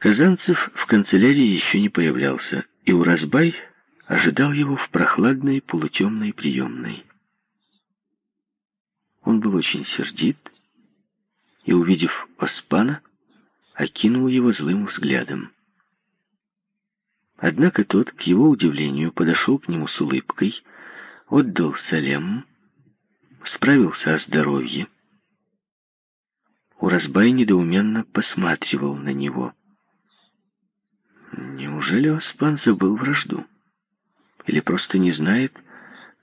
Казанцев в канцелярии еще не появлялся, и Уразбай ожидал его в прохладной полутемной приемной. Он был очень сердит и, увидев Оспана, окинул его злым взглядом. Однако тот, к его удивлению, подошел к нему с улыбкой, отдал салем, справился о здоровье. Уразбай недоуменно посматривал на него. Неужели Оспан забыл вражду? Или просто не знает,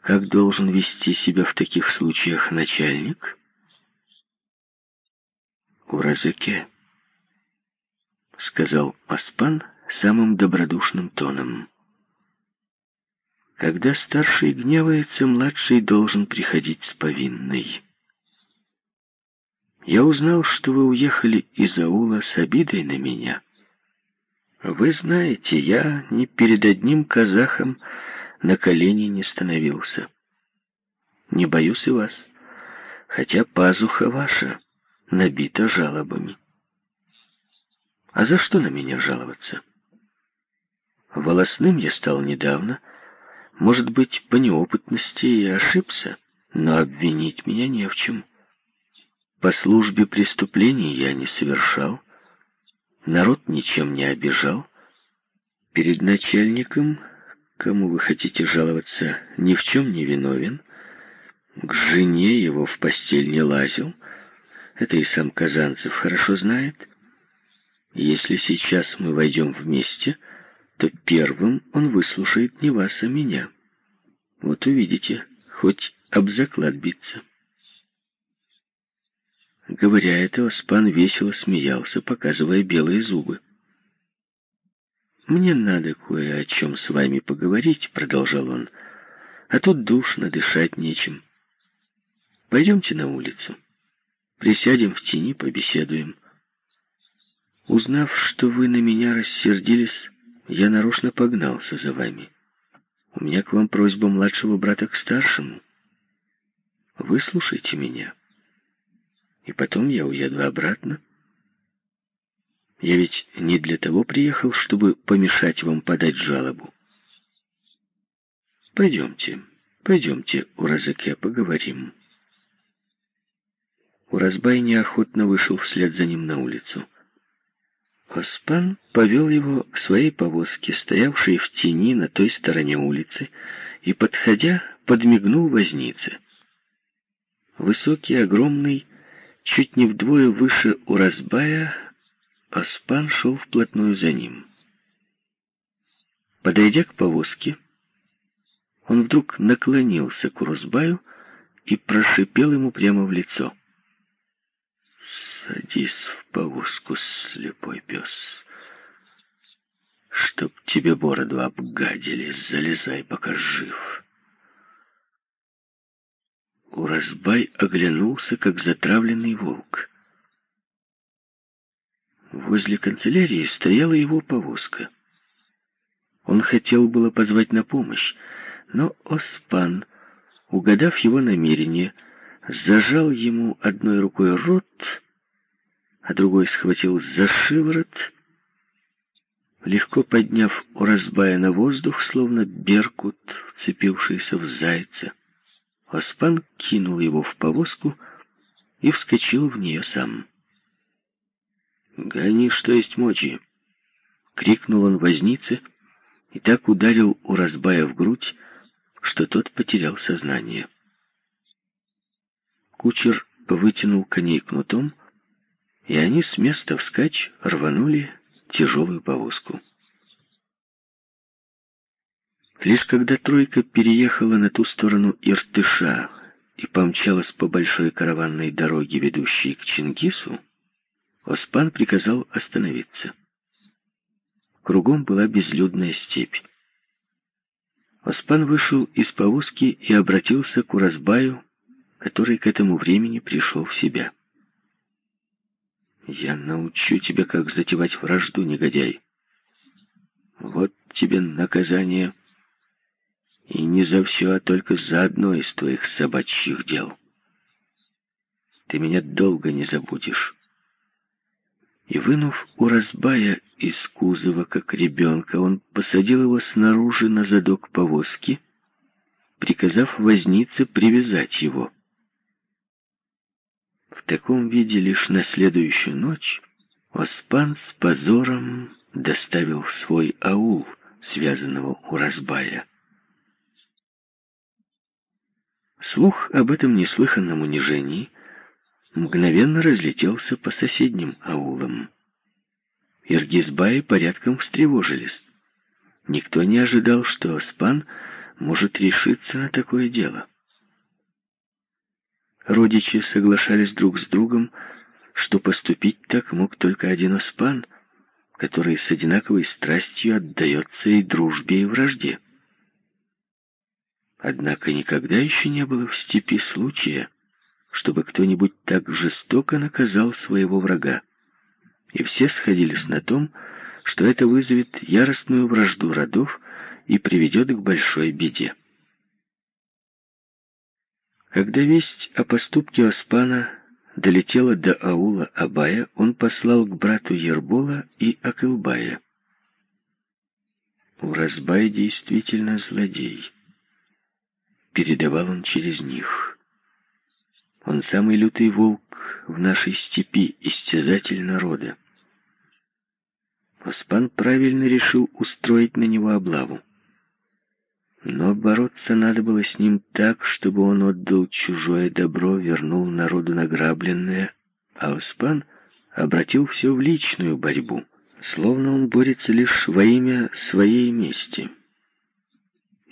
как должен вести себя в таких случаях начальник? «Уразыке», — сказал Оспан самым добродушным тоном. «Когда старший гневается, младший должен приходить с повинной». Я узнал, что вы уехали из аула с обидой на меня. Вы знаете, я ни перед одним казахом на колени не становился. Не боюсь и вас, хотя пазуха ваша набита жалобами. А за что на меня жаловаться? Волосным я стал недавно, может быть, по неопытности и ошибся, но обвинить меня не в чем. По службе преступлений я не совершал, народ ничем не обижал. Перед начальником кому вы хотите жаловаться, ни в чем не виновен. К жене его в постель не лазил. Это и сам Казанцев хорошо знает. Если сейчас мы войдем вместе, то первым он выслушает не вас, а меня. Вот увидите, хоть об заклад биться. Говоря это, Оспан весело смеялся, показывая белые зубы. «Мне надо кое о чем с вами поговорить», — продолжал он. «А тут душно, дышать нечем. Пойдемте на улицу. Присядем в тени, побеседуем». Узнав, что вы на меня рассердились, я нарочно погнался за вами. У меня к вам просьба младшего брата к старшему. Выслушайте меня. И потом я уеду обратно. Я ведь не для того приехал, чтобы помешать вам подать жалобу. Пойдемте, пойдемте, Уразаке, поговорим. Уразбай неохотно вышел вслед за ним на улицу. Оспан повел его к своей повозке, стоявшей в тени на той стороне улицы, и, подходя, подмигнул вознице. Высокий, огромный, чуть не вдвое выше Уразбая, Оспан шел вплотную за ним. Подойдя к повозке, он вдруг наклонился к Урузбаю и прошипел ему прямо в лицо. «Садись в повозку, слепой пес. Чтоб тебе бороду обгадили, залезай, пока жив». Уразбай оглянулся, как затравленный волк. Возле канцелярии стояла его повозка. Он хотел было позвать на помощь, но Оспан, угадав его намерение, зажал ему одной рукой рот, а другой схватил за шиворот, легко подняв Уразбая на воздух, словно беркут, вцепившийся в зайца. Оспан кинул его в повозку и вскочил в нее сам. «Гони, что есть мочи!» — крикнул он вознице и так ударил у разбая в грудь, что тот потерял сознание. Кучер вытянул коней кнутом, и они с места вскачь рванули тяжелую повозку. Лишь когда тройка переехала на ту сторону Иртыша и помчалась по большой караванной дороге, ведущей к Чингису, Оспан приказал остановиться. Кругом была безлюдная степь. Оспан вышел из повозки и обратился к Уразбаю, который к этому времени пришел в себя. «Я научу тебя, как затевать вражду, негодяй. Вот тебе наказание, и не за все, а только за одно из твоих собачьих дел. Ты меня долго не забудешь». И, вынув у разбая из кузова, как ребенка, он посадил его снаружи на задок повозки, приказав вознице привязать его. В таком виде лишь на следующую ночь Оспан с позором доставил в свой аул, связанного у разбая. Слух об этом неслыханном унижении мгновенно разлетелся по соседним аулам. Иргизбаи порядком встревожились. Никто не ожидал, что Оспан может решиться на такое дело. Родичи соглашались друг с другом, что поступить так мог только один Оспан, который с одинаковой страстью отдается и дружбе, и вражде. Однако никогда еще не было в степи случая, чтобы кто-нибудь так жестоко наказал своего врага. И все сходились на том, что это вызовет яростную вражду родов и приведет к большой беде. Когда весть о поступке Оспана долетела до аула Абая, он послал к брату Ербола и Акылбая. Уразбай действительно злодей. Передавал он через них. Он самый лютый волк в нашей степи, истязатель народа. Оспан правильно решил устроить на него облаву. Но бороться надо было с ним так, чтобы он отдал чужое добро, вернул народу награбленное, а Оспан обратил все в личную борьбу, словно он борется лишь во имя своей мести.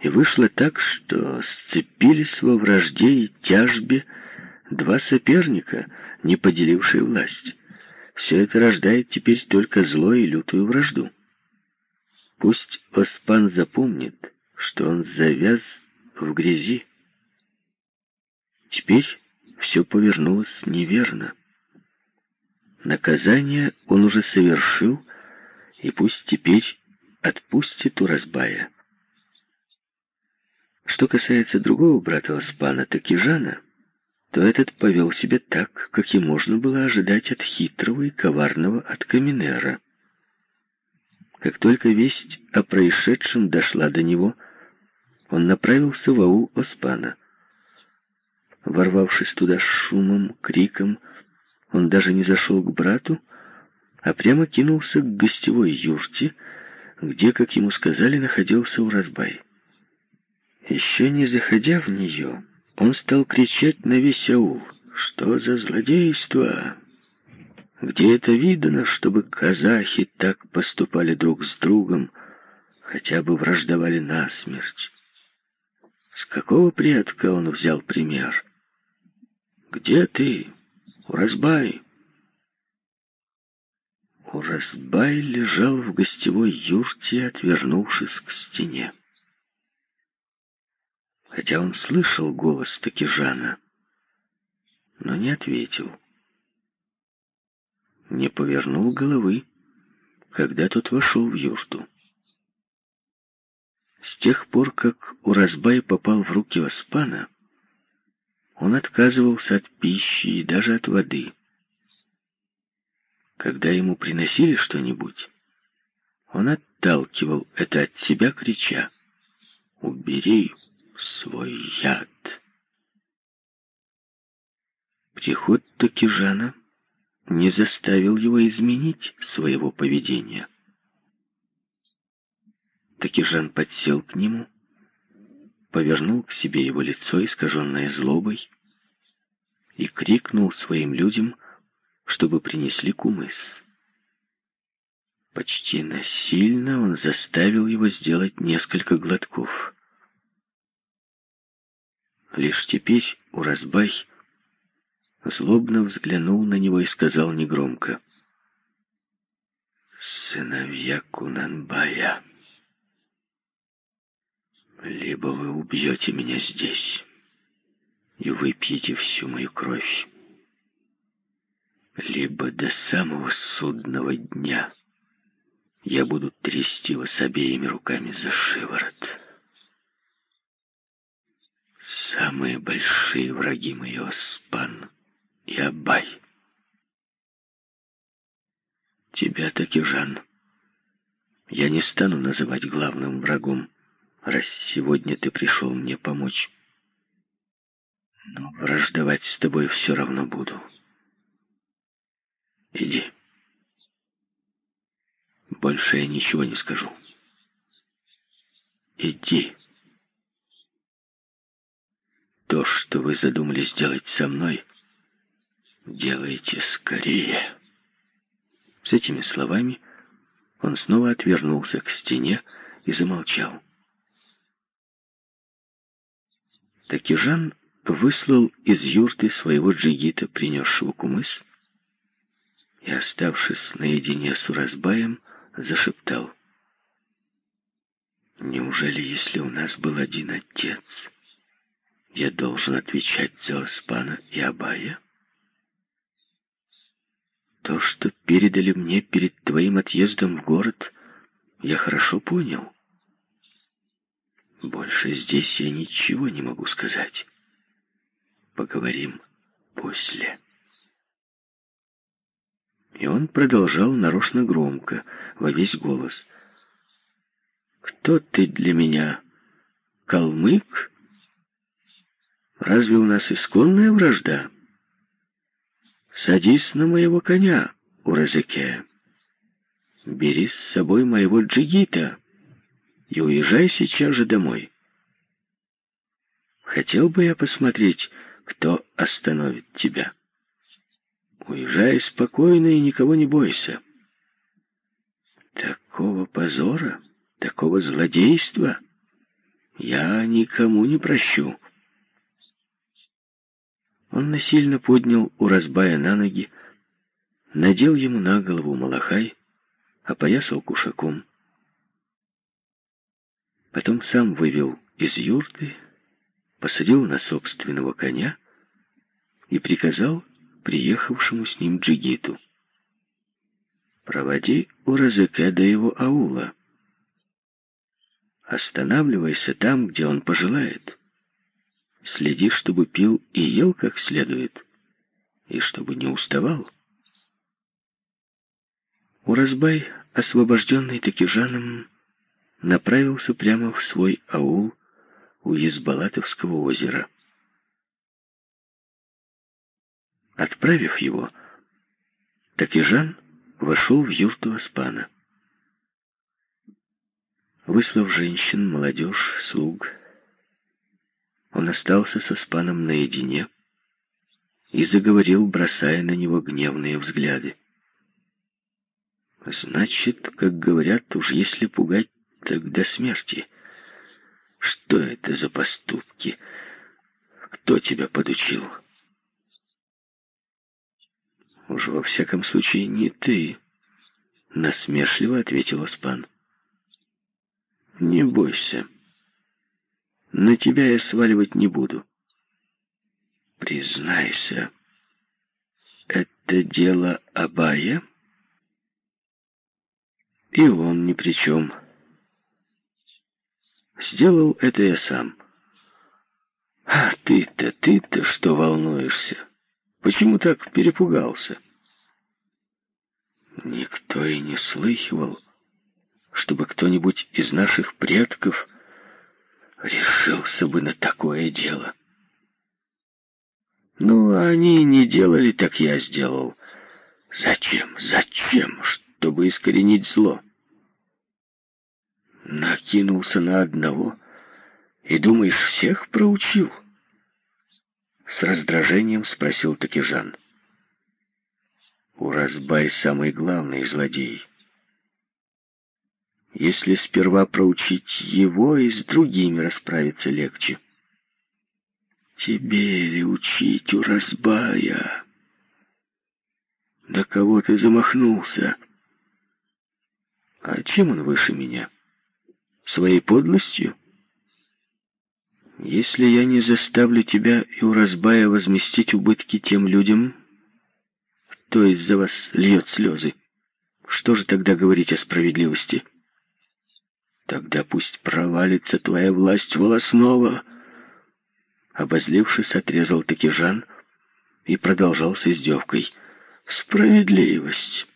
И вышло так, что сцепились во вражде и тяжбе два соперника, не поделившие власть. Все это рождает теперь только зло и лютую вражду. Пусть Оспан запомнит, что он завяз в грязи. Теперь все повернулось неверно. Наказание он уже совершил, и пусть теперь отпустит Уразбая. Что касается другого брата Оспана, Такижана, то этот повел себя так, как и можно было ожидать от хитрого и коварного от Каминера. Как только весть о происшедшем дошла до него, он направился в аул Оспана. Ворвавшись туда шумом, криком, он даже не зашел к брату, а прямо кинулся к гостевой юрте, где, как ему сказали, находился Уразбай. Еще не заходя в нее, он стал кричать на весь аул. «Что за злодейство? Где это видано, чтобы казахи так поступали друг с другом, хотя бы враждовали насмерть? С какого предка он взял пример? Где ты, Уразбай?» Уразбай лежал в гостевой юрте, отвернувшись к стене хотя он слышал голос Такижана, но не ответил. Не повернул головы, когда тот вошел в юрту. С тех пор, как Уразбай попал в руки Оспана, он отказывался от пищи и даже от воды. Когда ему приносили что-нибудь, он отталкивал это от себя, крича «Убери, свой яд. Приход Токижана не заставил его изменить своего поведения. Такижан подсел к нему, повернул к себе его лицо, искаженное злобой, и крикнул своим людям, чтобы принесли кумыс. Почти насильно он заставил его сделать несколько глотков. Лишь теперь Уразбай злобно взглянул на него и сказал негромко. «Сыновья Кунанбая, либо вы убьете меня здесь и выпьете всю мою кровь, либо до самого судного дня я буду трясти вас обеими руками за шиворот». Самые большие враги мои Оспан и Абай. тебя, таки Жан, я не стану называть главным врагом, раз сегодня ты пришел мне помочь. Но враждовать с тобой все равно буду. Иди. Больше я ничего не скажу. Иди. То, что вы задумали сделать со мной, делайте скорее. С этими словами он снова отвернулся к стене и замолчал. Таки Жан выслал из юрты своего джигита, принесшего кумыс, и, оставшись наедине с Уразбаем, зашептал. «Неужели, если у нас был один отец, я должен отвечать за Оспана и Абая?» То, что передали мне перед твоим отъездом в город, я хорошо понял. Больше здесь я ничего не могу сказать. Поговорим после. И он продолжал нарочно громко, во весь голос. «Кто ты для меня? Калмык? Разве у нас исконная вражда?» Садись на моего коня, Уразеке. Бери с собой моего джигита и уезжай сейчас же домой. Хотел бы я посмотреть, кто остановит тебя. Уезжай спокойно и никого не бойся. Такого позора, такого злодейства я никому не прощу. Он насильно поднял Уразбая на ноги, надел ему на голову малахай, опоясал кушаком. Потом сам вывел из юрты, посадил на собственного коня и приказал приехавшему с ним джигиту. «Проводи Уразыке до его аула. Останавливайся там, где он пожелает». Следи, чтобы пил и ел как следует, и чтобы не уставал. Уразбай, освобожденный Такижаном, направился прямо в свой аул у Езбалатовского озера. Отправив его, Такижан вошел в юрту Аспана. Выслав женщин, молодежь, слуг, он остался со Спаном наедине и заговорил, бросая на него гневные взгляды. «Значит, как говорят, уж если пугать, так до смерти. Что это за поступки? Кто тебя подучил?» «Уж во всяком случае не ты», — насмешливо ответил Спан. «Не бойся». На тебя я сваливать не буду. Признайся, это дело Абая? И он ни при чем. Сделал это я сам. А ты-то, ты-то что волнуешься? Почему так перепугался? Никто и не слыхивал, чтобы кто-нибудь из наших предков решился бы на такое дело. Ну, они не делали, так я сделал. Зачем? Зачем? Чтобы искоренить зло. Накинулся на одного и, думаешь, всех проучил? С раздражением спросил таки Жан. Уразбай самый главный злодей. Если сперва проучить его, и с другими расправиться легче. Тебе ли учить у разбая? Да кого ты замахнулся? А чем он выше меня? Своей подлостью? Если я не заставлю тебя и у разбая возместить убытки тем людям, кто из-за вас льет слезы, что же тогда говорить о справедливости?» Тогда пусть провалится твоя власть волосного. Обозлившись, отрезал таки Жан и продолжал с издевкой. Справедливость.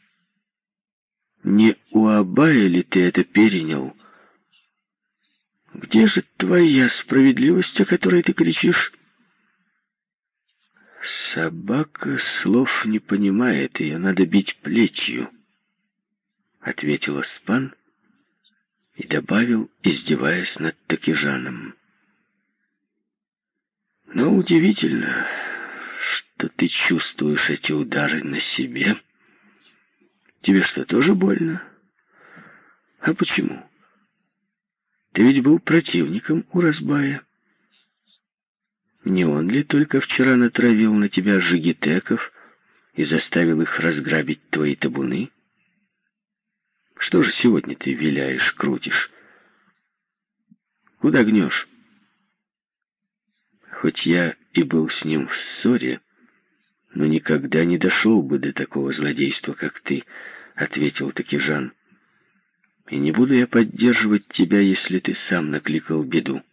Не у Абая ли ты это перенял? Где же твоя справедливость, о которой ты кричишь? Собака слов не понимает, ее надо бить плетью, — ответил Спан и добавил, издеваясь над Такижаном. Но удивительно, что ты чувствуешь эти удары на себе. Тебе что, тоже больно? А почему? Ты ведь был противником у Разбая. Не он ли только вчера натравил на тебя жигитеков и заставил их разграбить твои табуны? Что же сегодня ты виляешь, крутишь? Куда гнешь? Хоть я и был с ним в ссоре, но никогда не дошел бы до такого злодейства, как ты, — ответил таки Жан. И не буду я поддерживать тебя, если ты сам накликал беду.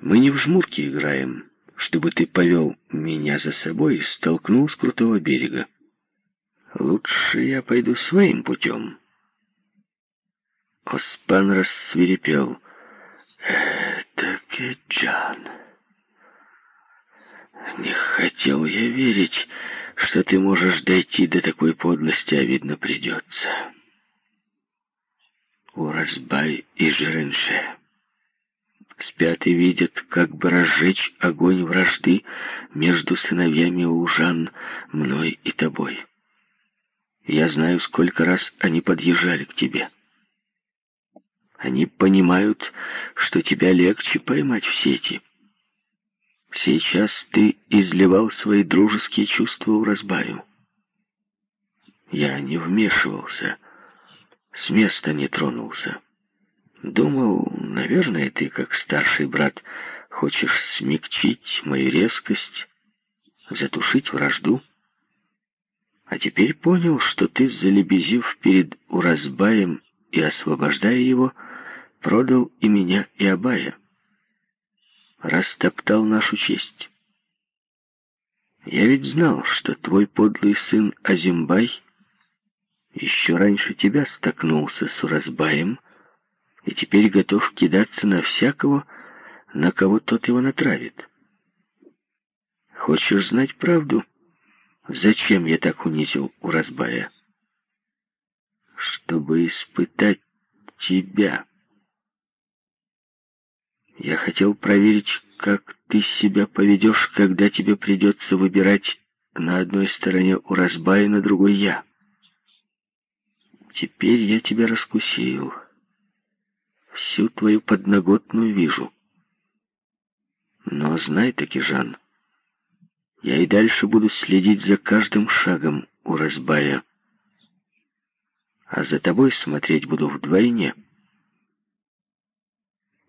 Мы не в жмурки играем, чтобы ты повел меня за собой и столкнул с крутого берега. Лучше я пойду своим путем. Оспан рассвирепел. Это Кеджан. Не хотел я верить, что ты можешь дойти до такой подлости, а видно придется. Уразбай и Жеренше спят и видят, как бы разжечь огонь вражды между сыновьями Ужан, мной и тобой. Я знаю, сколько раз они подъезжали к тебе. Они понимают, что тебя легче поймать в сети. Сейчас ты изливал свои дружеские чувства у разбаю. Я не вмешивался, с места не тронулся. Думал, наверное, ты, как старший брат, хочешь смягчить мою резкость, затушить вражду. А теперь понял, что ты, залебезив перед Уразбаем и освобождая его, продал и меня, и Абая. Растоптал нашу честь. Я ведь знал, что твой подлый сын Азимбай еще раньше тебя столкнулся с Уразбаем и теперь готов кидаться на всякого, на кого тот его натравит. Хочешь знать правду? Зачем я так унизил Уразбая? Чтобы испытать тебя. Я хотел проверить, как ты себя поведешь, когда тебе придется выбирать на одной стороне Уразбая, на другой я. Теперь я тебя раскусил всю твою подноготную вижу. Но знай таки, Жан, я и дальше буду следить за каждым шагом у разбая, а за тобой смотреть буду вдвойне.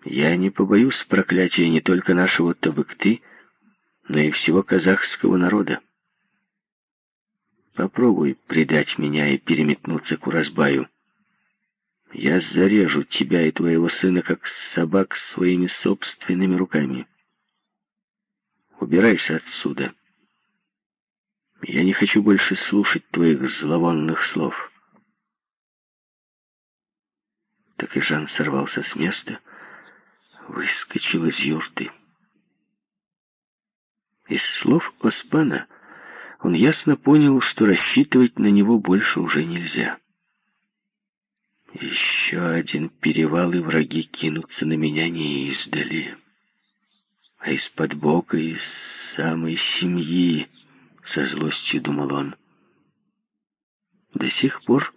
Я не побоюсь проклятия не только нашего Табыкты, но и всего казахского народа. Попробуй предать меня и переметнуться к Уразбаю. Я зарежу тебя и твоего сына, как собак, своими собственными руками. Убирайся отсюда. Я не хочу больше слушать твоих зловонных слов. Так и Жан сорвался с места, выскочил из юрты. Из слов Оспана он ясно понял, что рассчитывать на него больше уже нельзя. Еще один перевал, и враги кинутся на меня не издали, а из-под бока, из самой семьи, со злостью думал он. До сих пор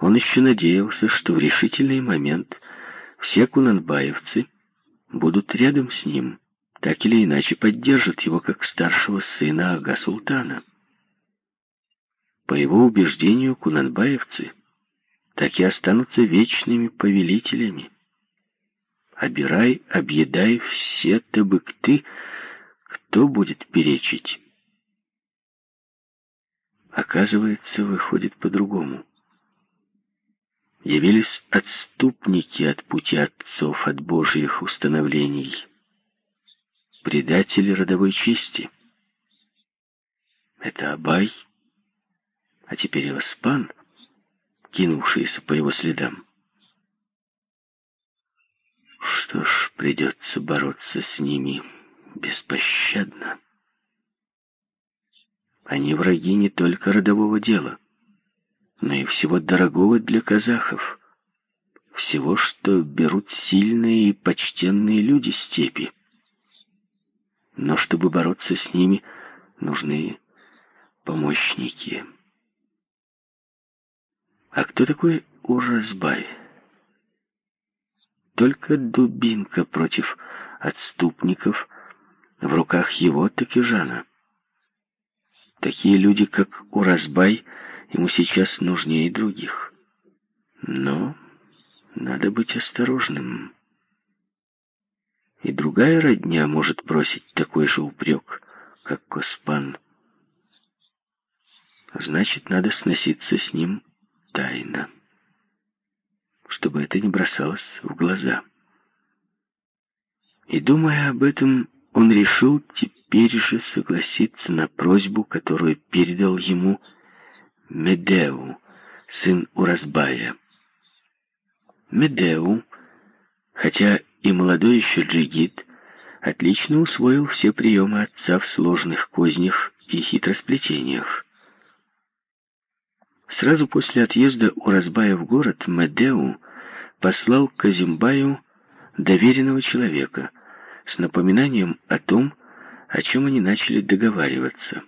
он еще надеялся, что в решительный момент все кунанбаевцы будут рядом с ним, так или иначе поддержат его как старшего сына Ага-Султана. По его убеждению, кунанбаевцы — так и останутся вечными повелителями. Обирай, объедай все табыкты, кто будет перечить. Оказывается, выходит по-другому. Явились отступники от пути отцов, от божьих установлений, предатели родовой чести. Это Абай, а теперь и Оспан — кинувшиеся по его следам. Что ж, придется бороться с ними беспощадно. Они враги не только родового дела, но и всего дорогого для казахов, всего, что берут сильные и почтенные люди степи. Но чтобы бороться с ними, нужны помощники. А кто такой Уразбай? Только дубинка против отступников в руках его Такижана. Такие люди, как Уразбай, ему сейчас нужнее других. Но надо быть осторожным. И другая родня может бросить такой же упрек, как Коспан. Значит, надо сноситься с ним тайно, чтобы это не бросалось в глаза. И, думая об этом, он решил теперь же согласиться на просьбу, которую передал ему Медеу, сын Уразбая. Медеу, хотя и молодой еще джигит, отлично усвоил все приемы отца в сложных кознях и хитросплетениях. Сразу после отъезда Уразбая в город Медеу послал Казимбаю доверенного человека с напоминанием о том, о чем они начали договариваться.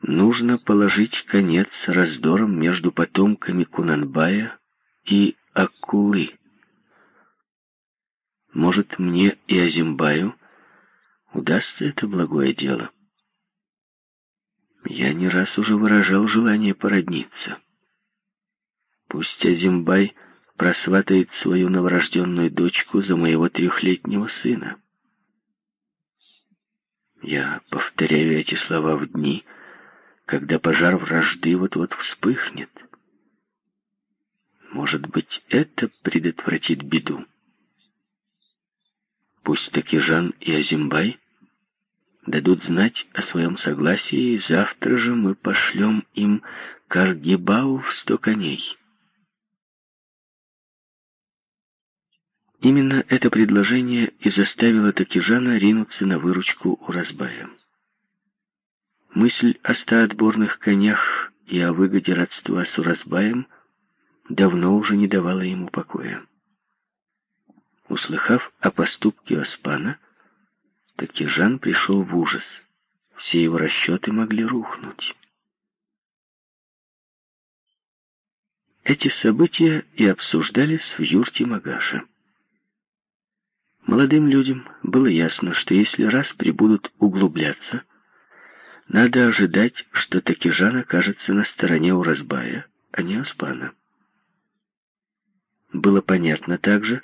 Нужно положить конец раздорам между потомками Кунанбая и Акулы. Может, мне и Азимбаю удастся это благое дело. Я не раз уже выражал желание породниться. Пусть Азимбай просватает свою новорожденную дочку за моего трехлетнего сына. Я повторяю эти слова в дни, когда пожар вражды вот-вот вспыхнет. Может быть, это предотвратит беду. Пусть Такежан и Азимбай дадут знать о своем согласии, завтра же мы пошлем им Каргибау в сто коней. Именно это предложение и заставило Такижана ринуться на выручку у Разбая. Мысль о ста отборных конях и о выгоде родства с Уразбаем давно уже не давала ему покоя. Услыхав о поступке Оспана, Такижан пришел в ужас. Все его расчеты могли рухнуть. Эти события и обсуждались в юрте Магаша. Молодым людям было ясно, что если раз прибудут углубляться, надо ожидать, что Такижан окажется на стороне Уразбая, а не Оспана. Было понятно также,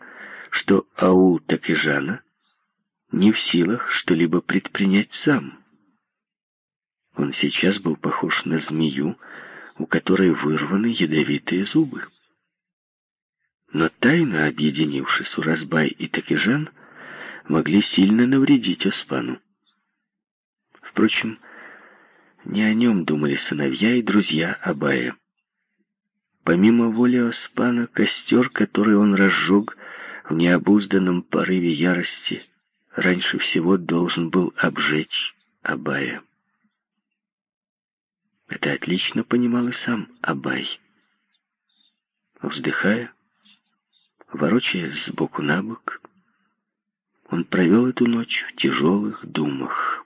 что аул Такижана не в силах что-либо предпринять сам. Он сейчас был похож на змею, у которой вырваны ядовитые зубы. Но тайно объединившись, Уразбай и Такижан могли сильно навредить Оспану. Впрочем, не о нем думали сыновья и друзья Абая. Помимо воли Оспана, костер, который он разжег в необузданном порыве ярости, раньше всего должен был обжечь Абая. Это отлично понимал и сам Абай. Вздыхая, ворочаясь сбоку на бок, он провел эту ночь в тяжелых думах.